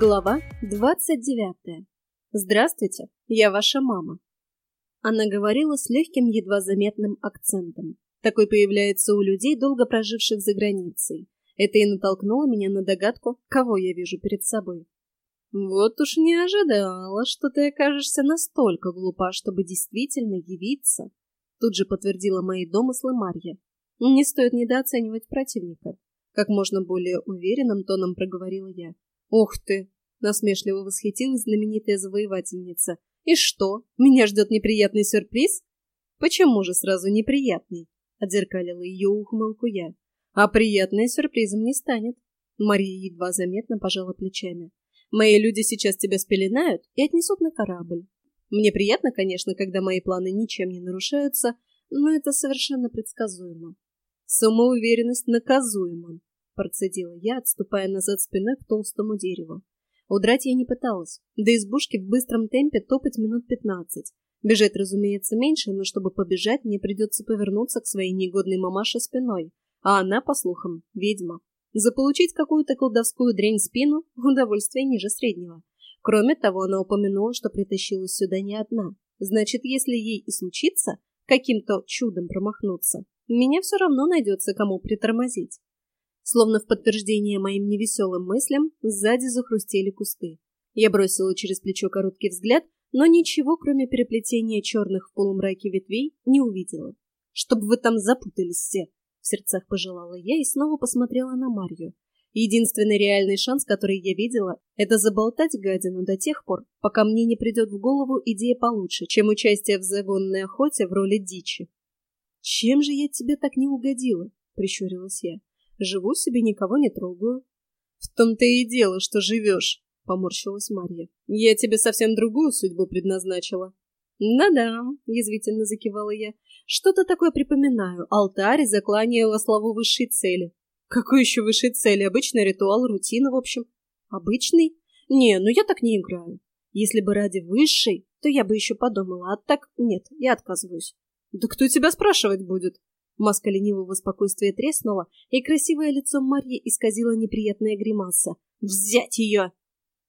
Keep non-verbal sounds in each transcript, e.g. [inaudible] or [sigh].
Глава 29. Здравствуйте, я ваша мама. Она говорила с легким, едва заметным акцентом. Такой появляется у людей, долго проживших за границей. Это и натолкнуло меня на догадку, кого я вижу перед собой. Вот уж не ожидала, что ты окажешься настолько глупа, чтобы действительно явиться. Тут же подтвердила мои домыслы Марья. Не стоит недооценивать противника. Как можно более уверенным тоном проговорила я. «Ух ты!» — насмешливо восхитилась знаменитая завоевательница. «И что, меня ждет неприятный сюрприз?» «Почему же сразу неприятный?» — отзеркалила ее ухмылку я. «А приятный сюрпризом не станет». Мария едва заметно пожала плечами. «Мои люди сейчас тебя спеленают и отнесут на корабль. Мне приятно, конечно, когда мои планы ничем не нарушаются, но это совершенно предсказуемо. Самоуверенность наказуема процедила я, отступая назад спиной к толстому дереву. Удрать я не пыталась. До избушки в быстром темпе топать минут пятнадцать. Бежать, разумеется, меньше, но чтобы побежать, мне придется повернуться к своей негодной мамаше спиной. А она, по слухам, ведьма. Заполучить какую-то колдовскую дрянь спину – удовольствие ниже среднего. Кроме того, она упомянула, что притащилась сюда не одна. Значит, если ей и случится каким-то чудом промахнуться, меня все равно найдется кому притормозить. Словно в подтверждение моим невеселым мыслям, сзади захрустели кусты. Я бросила через плечо короткий взгляд, но ничего, кроме переплетения черных в полумраке ветвей, не увидела. «Чтобы вы там запутались все!» — в сердцах пожелала я и снова посмотрела на Марью. Единственный реальный шанс, который я видела, это заболтать гадину до тех пор, пока мне не придет в голову идея получше, чем участие в загонной охоте в роли дичи. «Чем же я тебе так не угодила?» — прищурилась я. Живу себе, никого не трогаю. В том-то и дело, что живешь, поморщилась Марья. Я тебе совсем другую судьбу предназначила. Да-да, язвительно закивала я. Что-то такое припоминаю. Алтарь, заклание во славу высшей цели. Какой еще высшей цели? Обычный ритуал, рутина, в общем. Обычный? Не, ну я так не играю. Если бы ради высшей, то я бы еще подумала, а так нет, я отказываюсь. Да кто тебя спрашивать будет? Маска ленивого спокойствия треснула, и красивое лицо Марьи исказило неприятная гримаса. «Взять ее!»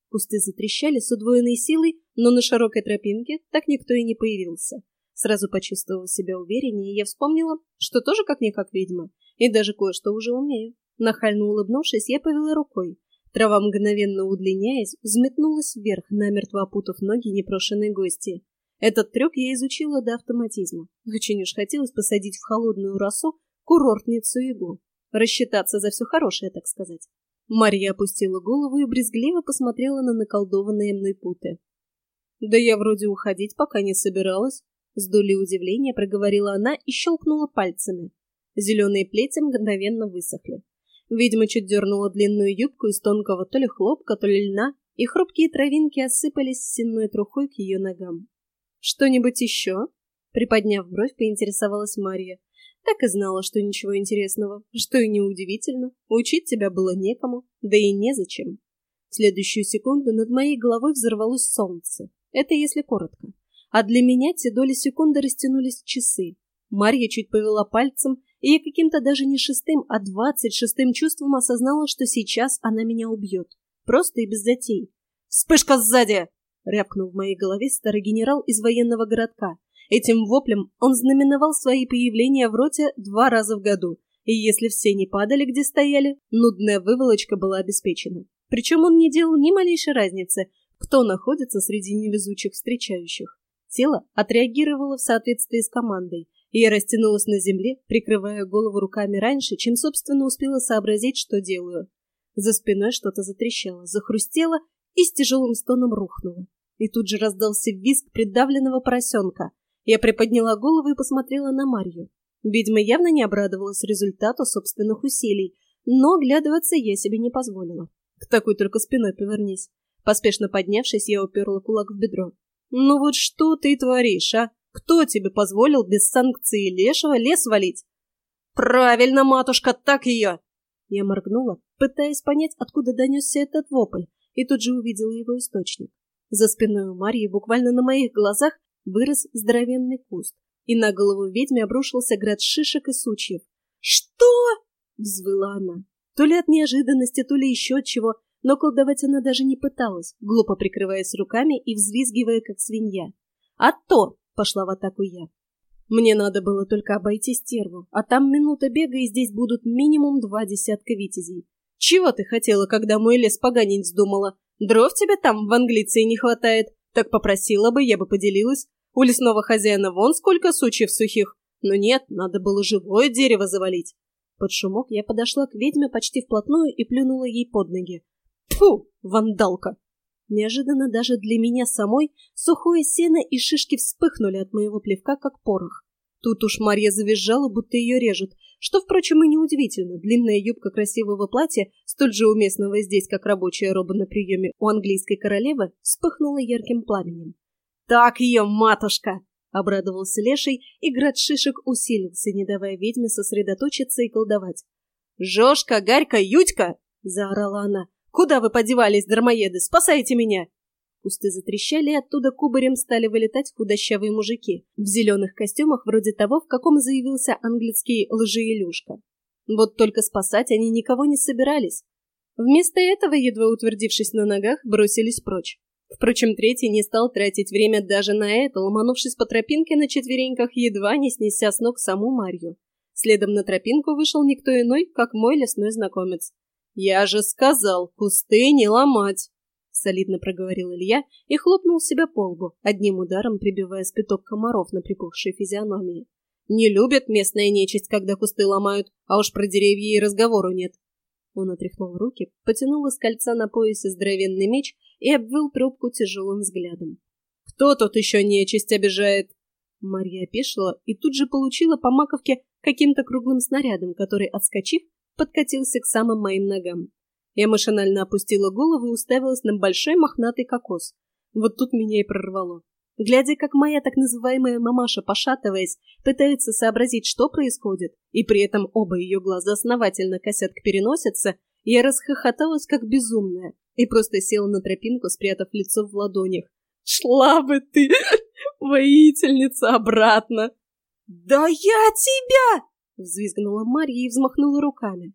Кусты затрещали с удвоенной силой, но на широкой тропинке так никто и не появился. Сразу почувствовала себя увереннее, я вспомнила, что тоже как-никак ведьма, и даже кое-что уже умею. Нахально улыбнувшись, я повела рукой. Трава, мгновенно удлиняясь, взметнулась вверх, намертво опутав ноги непрошенной гости. Этот трюк я изучила до автоматизма. Очень уж хотелось посадить в холодную росу курортницу Игу. Рассчитаться за все хорошее, так сказать. Марья опустила голову и брезгливо посмотрела на наколдованные мной путы. «Да я вроде уходить пока не собиралась», — с долей удивления проговорила она и щелкнула пальцами. Зеленые плети мгновенно высохли. Видимо, чуть дернула длинную юбку из тонкого то ли хлопка, то ли льна, и хрупкие травинки осыпались сенной трухой к ее ногам. «Что-нибудь еще?» Приподняв бровь, поинтересовалась Марья. Так и знала, что ничего интересного, что и неудивительно. Учить тебя было некому, да и незачем. В следующую секунду над моей головой взорвалось солнце. Это если коротко. А для меня те доли секунды растянулись часы. Марья чуть повела пальцем, и я каким-то даже не шестым, а двадцать шестым чувством осознала, что сейчас она меня убьет. Просто и без затей. «Вспышка сзади!» — рявкнул в моей голове старый генерал из военного городка. Этим воплем он знаменовал свои появления в роте два раза в году, и если все не падали, где стояли, нудная выволочка была обеспечена. Причем он не делал ни малейшей разницы, кто находится среди невезучих встречающих. Тело отреагировало в соответствии с командой, и я растянулась на земле, прикрывая голову руками раньше, чем, собственно, успела сообразить, что делаю. За спиной что-то затрещало, захрустело и с тяжелым стоном рухнула. И тут же раздался визг придавленного поросенка. Я приподняла голову и посмотрела на Марью. Ведьма явно не обрадовалась результату собственных усилий, но оглядываться я себе не позволила. К такой только спиной повернись. Поспешно поднявшись, я уперла кулак в бедро. «Ну вот что ты творишь, а? Кто тебе позволил без санкции лешего лес валить?» «Правильно, матушка, так ее!» Я моргнула, пытаясь понять, откуда донесся этот вопль, и тут же увидела его источник. За спиной у Марьи буквально на моих глазах вырос здоровенный куст, и на голову ведьме обрушился град шишек и сучьев. «Что?» — взвыла она. То ли от неожиданности, то ли еще чего, но колдовать она даже не пыталась, глупо прикрываясь руками и взвизгивая, как свинья. «А то!» — пошла в атаку я. Мне надо было только обойти стерву, а там минута бега, и здесь будут минимум два десятка витязей. Чего ты хотела, когда мой лес поганить вздумала? Дров тебе там в Англиции не хватает. Так попросила бы, я бы поделилась. У лесного хозяина вон сколько сучьев сухих. Но нет, надо было живое дерево завалить. Под шумок я подошла к ведьме почти вплотную и плюнула ей под ноги. Фу, вандалка! Неожиданно даже для меня самой сухое сено и шишки вспыхнули от моего плевка, как порох. Тут уж Марья завизжала, будто ее режут, что, впрочем, и неудивительно. Длинная юбка красивого платья, столь же уместного здесь, как рабочая роба на приеме у английской королевы, вспыхнула ярким пламенем. «Так ее, матушка!» — обрадовался Леший, и град шишек усилился, не давая ведьме сосредоточиться и колдовать. «Жошка, Гарька, Ютька!» — заорала она. «Куда вы подевались, дармоеды? Спасайте меня!» Кусты затрещали, и оттуда кубарем стали вылетать худощавые мужики в зеленых костюмах вроде того, в каком заявился английский лжеилюшка. Вот только спасать они никого не собирались. Вместо этого, едва утвердившись на ногах, бросились прочь. Впрочем, третий не стал тратить время даже на это, ломанувшись по тропинке на четвереньках, едва не снеся с ног саму Марью. Следом на тропинку вышел никто иной, как мой лесной знакомец. «Я же сказал, кусты не ломать!» — солидно проговорил Илья и хлопнул себя по лбу, одним ударом прибивая спиток комаров на припухшей физиономии. «Не любят местная нечисть, когда кусты ломают, а уж про деревья и разговору нет». Он отряхнул руки, потянул из кольца на поясе здоровенный меч и обвел трубку тяжелым взглядом. «Кто тут еще нечисть обижает?» Марья опешила и тут же получила по маковке каким-то круглым снарядом, который, отскочив, подкатился к самым моим ногам. Я машинально опустила голову и уставилась на большой мохнатый кокос. Вот тут меня и прорвало. Глядя, как моя так называемая мамаша, пошатываясь, пытается сообразить, что происходит, и при этом оба ее глаза основательно косят к переносице, я расхохоталась, как безумная, и просто села на тропинку, спрятав лицо в ладонях. «Шла бы ты, [laughs] воительница, обратно!» «Да я тебя!» Взвизгнула Марья и взмахнула руками.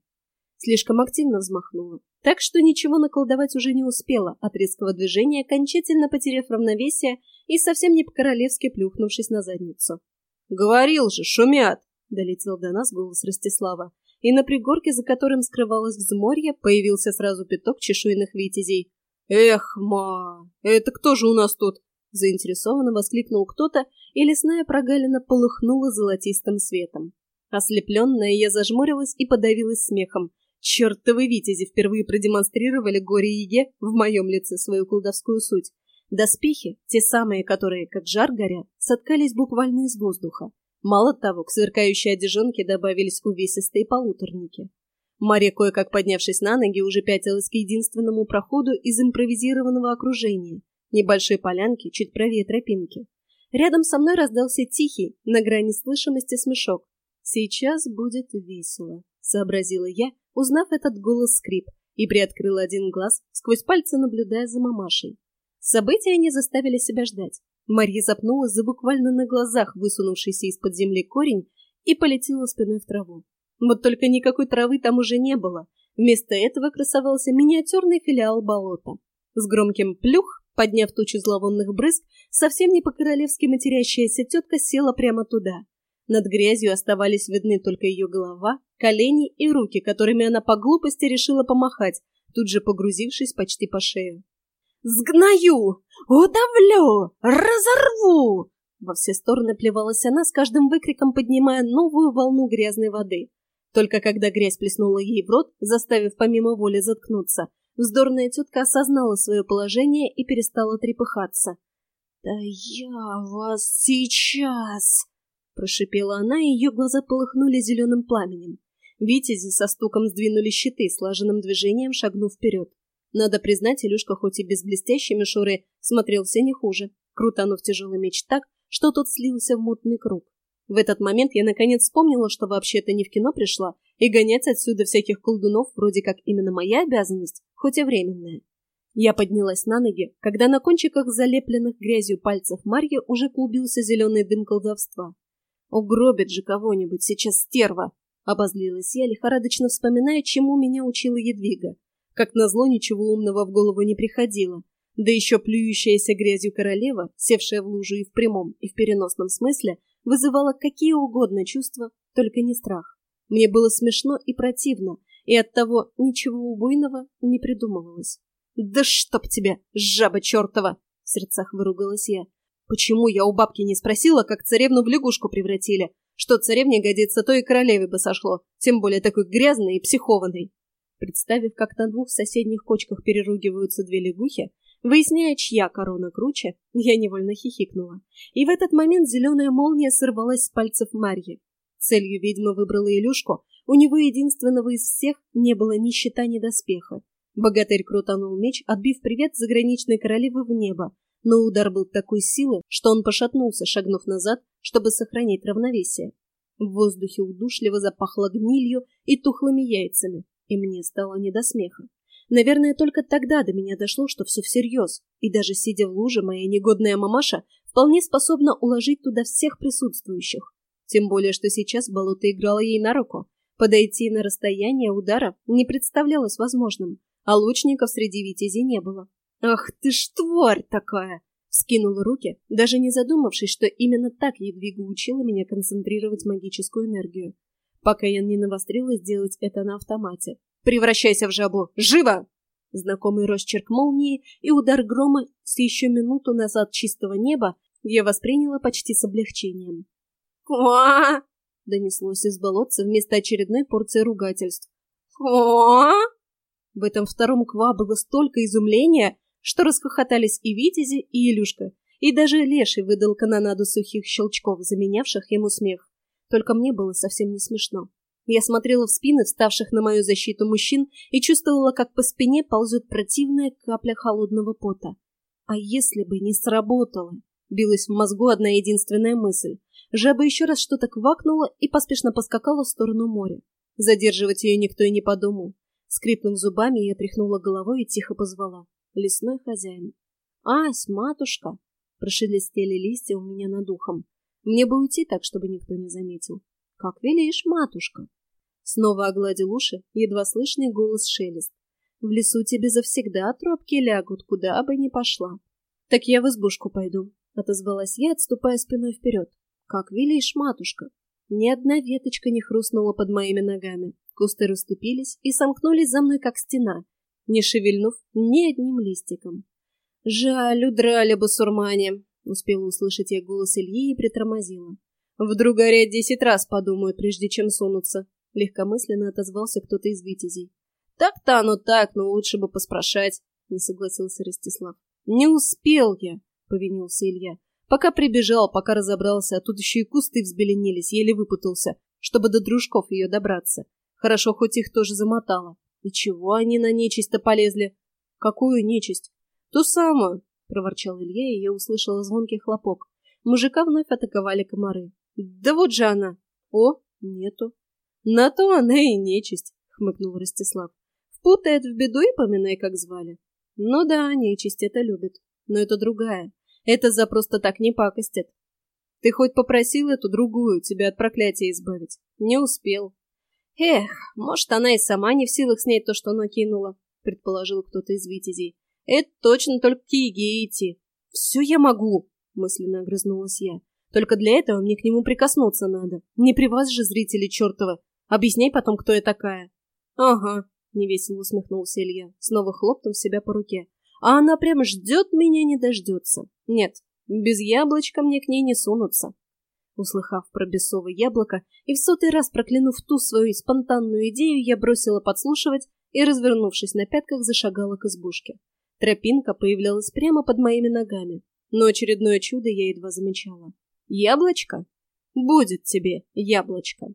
Слишком активно взмахнула, так что ничего наколдовать уже не успела, от резкого движения окончательно потеряв равновесие и совсем не по-королевски плюхнувшись на задницу. «Говорил же, шумят!» — долетел до нас голос Ростислава, и на пригорке, за которым скрывалось взморье, появился сразу пяток чешуйных витязей. «Эх, ма, это кто же у нас тут?» Заинтересованно воскликнул кто-то, и лесная прогалина полыхнула золотистым светом. Ослепленная, я зажмурилась и подавилась смехом. Чертовы витязи впервые продемонстрировали горе-еге в моем лице свою колдовскую суть. Доспехи, те самые, которые, как жар горят, соткались буквально из воздуха. Мало того, к сверкающей одежонке добавились увесистые полуторники. Мария, кое-как поднявшись на ноги, уже пятилась к единственному проходу из импровизированного окружения, небольшой полянки, чуть правее тропинки. Рядом со мной раздался тихий, на грани слышимости смешок. «Сейчас будет весело», — сообразила я, узнав этот голос скрип, и приоткрыла один глаз, сквозь пальцы наблюдая за мамашей. События не заставили себя ждать. Марья запнулась за буквально на глазах высунувшийся из-под земли корень и полетела спиной в траву. Вот только никакой травы там уже не было. Вместо этого красовался миниатюрный филиал болота. С громким «плюх», подняв тучу зловонных брызг, совсем не по-королевски матерящаяся тетка села прямо туда. Над грязью оставались видны только ее голова, колени и руки, которыми она по глупости решила помахать, тут же погрузившись почти по шею. «Сгною! Удавлю! Разорву!» Во все стороны плевалась она, с каждым выкриком поднимая новую волну грязной воды. Только когда грязь плеснула ей в рот, заставив помимо воли заткнуться, вздорная тетка осознала свое положение и перестала трепыхаться. «Да я вас сейчас!» Прошипела она, и ее глаза полыхнули зеленым пламенем. Витязи со стуком сдвинули щиты, слаженным движением шагнув вперед. Надо признать, Илюшка хоть и без блестящей мишуры смотрелся не хуже, крутанув тяжелый меч так, что тот слился в мутный круг. В этот момент я наконец вспомнила, что вообще-то не в кино пришла, и гонять отсюда всяких колдунов вроде как именно моя обязанность, хоть и временная. Я поднялась на ноги, когда на кончиках залепленных грязью пальцев Марьи уже клубился зеленый дым колдовства. Угробит же кого-нибудь сейчас стерва! Обозлилась я, лихорадочно вспоминая, чему меня учила Едвига. Как назло, ничего умного в голову не приходило. Да еще плюющаяся грязью королева, севшая в лужу и в прямом, и в переносном смысле, вызывала какие угодно чувства, только не страх. Мне было смешно и противно, и оттого ничего убойного не придумывалось. «Да чтоб тебя, жаба чертова!» — в сердцах выругалась я. «Почему я у бабки не спросила, как царевну в лягушку превратили? Что царевне годится, то и королеве бы сошло, тем более такой грязной и психованной». Представив, как на двух соседних кочках переругиваются две лягухи, выясняя, чья корона круче, я невольно хихикнула. И в этот момент зеленая молния сорвалась с пальцев Марьи. Целью ведьмы выбрала Илюшку, у него единственного из всех не было ни щита, ни доспеха. Богатырь крутанул меч, отбив привет заграничной королевы в небо, но удар был такой силы, что он пошатнулся, шагнув назад, чтобы сохранить равновесие. В воздухе удушливо запахло гнилью и тухлыми яйцами, и мне стало не до смеха. Наверное, только тогда до меня дошло, что все всерьез, и даже сидя в луже, моя негодная мамаша вполне способна уложить туда всех присутствующих. Тем более, что сейчас болото играло ей на руку. Подойти на расстояние удара не представлялось возможным, а лучников среди витязей не было. «Ах ты ж тварь такая!» Скинула руки, даже не задумавшись, что именно так Едвига учила меня концентрировать магическую энергию. Пока я не навострилась делать это на автомате. «Превращайся в жабу! Живо!» Знакомый росчерк молнии и удар грома с еще минуту назад чистого неба я восприняла почти с облегчением. «Ква!» — донеслось из болотца вместо очередной порции ругательств. «Ква!» В этом втором «ква» было столько изумления, что расхохотались и Витязи, и Илюшка, и даже Леший выдал канонаду сухих щелчков, заменявших ему смех. Только мне было совсем не смешно. Я смотрела в спины вставших на мою защиту мужчин и чувствовала, как по спине ползет противная капля холодного пота. А если бы не сработало? Билась в мозгу одна единственная мысль. Жаба еще раз что-то квакнула и поспешно поскакала в сторону моря. Задерживать ее никто и не подумал. Скрипнув зубами, я тряхнула головой и тихо позвала. Лесной хозяин. «Ась, матушка!» Прошелестели листья у меня над ухом. Мне бы уйти так, чтобы никто не заметил. «Как велишь, матушка!» Снова огладил уши, едва слышный голос шелест. «В лесу тебе завсегда тропки лягут, куда бы ни пошла». «Так я в избушку пойду», — отозвалась я, отступая спиной вперед. «Как велишь, матушка!» Ни одна веточка не хрустнула под моими ногами. Кусты расступились и сомкнулись за мной, как стена, не шевельнув ни одним листиком. «Жаль, удрали басурмане!» — успела услышать я голос Ильи и притормозила. «Вдруг горят десять раз подумают, прежде чем сунуться!» — легкомысленно отозвался кто-то из витязей. «Так-то оно так, но лучше бы поспрашать!» — не согласился Ростислав. «Не успел я!» — повинился Илья. Пока прибежал, пока разобрался, а тут еще и кусты взбеленились, еле выпутался, чтобы до дружков ее добраться. Хорошо, хоть их тоже замотало. И чего они на нечисть-то полезли? Какую нечисть? Ту самую, проворчал Илья, и я услышала звонкий хлопок. Мужика вновь атаковали комары. Да вот же она! О, нету. На то она и нечисть, хмыкнул Ростислав. Впутает в беду и поминай, как звали. Ну да, нечисть это любит. Но это другая. Это за просто так не пакостят. Ты хоть попросил эту другую тебя от проклятия избавить? Не успел. Эх, может, она и сама не в силах снять то, что накинула, предположил кто-то из витязей. Это точно только к Еге идти. Все я могу, мысленно огрызнулась я. Только для этого мне к нему прикоснуться надо. Не при вас же, зрители чертова. Объясняй потом, кто я такая. Ага, невесело усмехнулся Илья, снова хлопнув себя по руке а она прямо ждет меня не дождется. Нет, без яблочка мне к ней не сунуться. Услыхав про бесовое яблоко и в сотый раз проклянув ту свою спонтанную идею, я бросила подслушивать и, развернувшись на пятках, зашагала к избушке. Тропинка появлялась прямо под моими ногами, но очередное чудо я едва замечала. Яблочко? Будет тебе яблочко.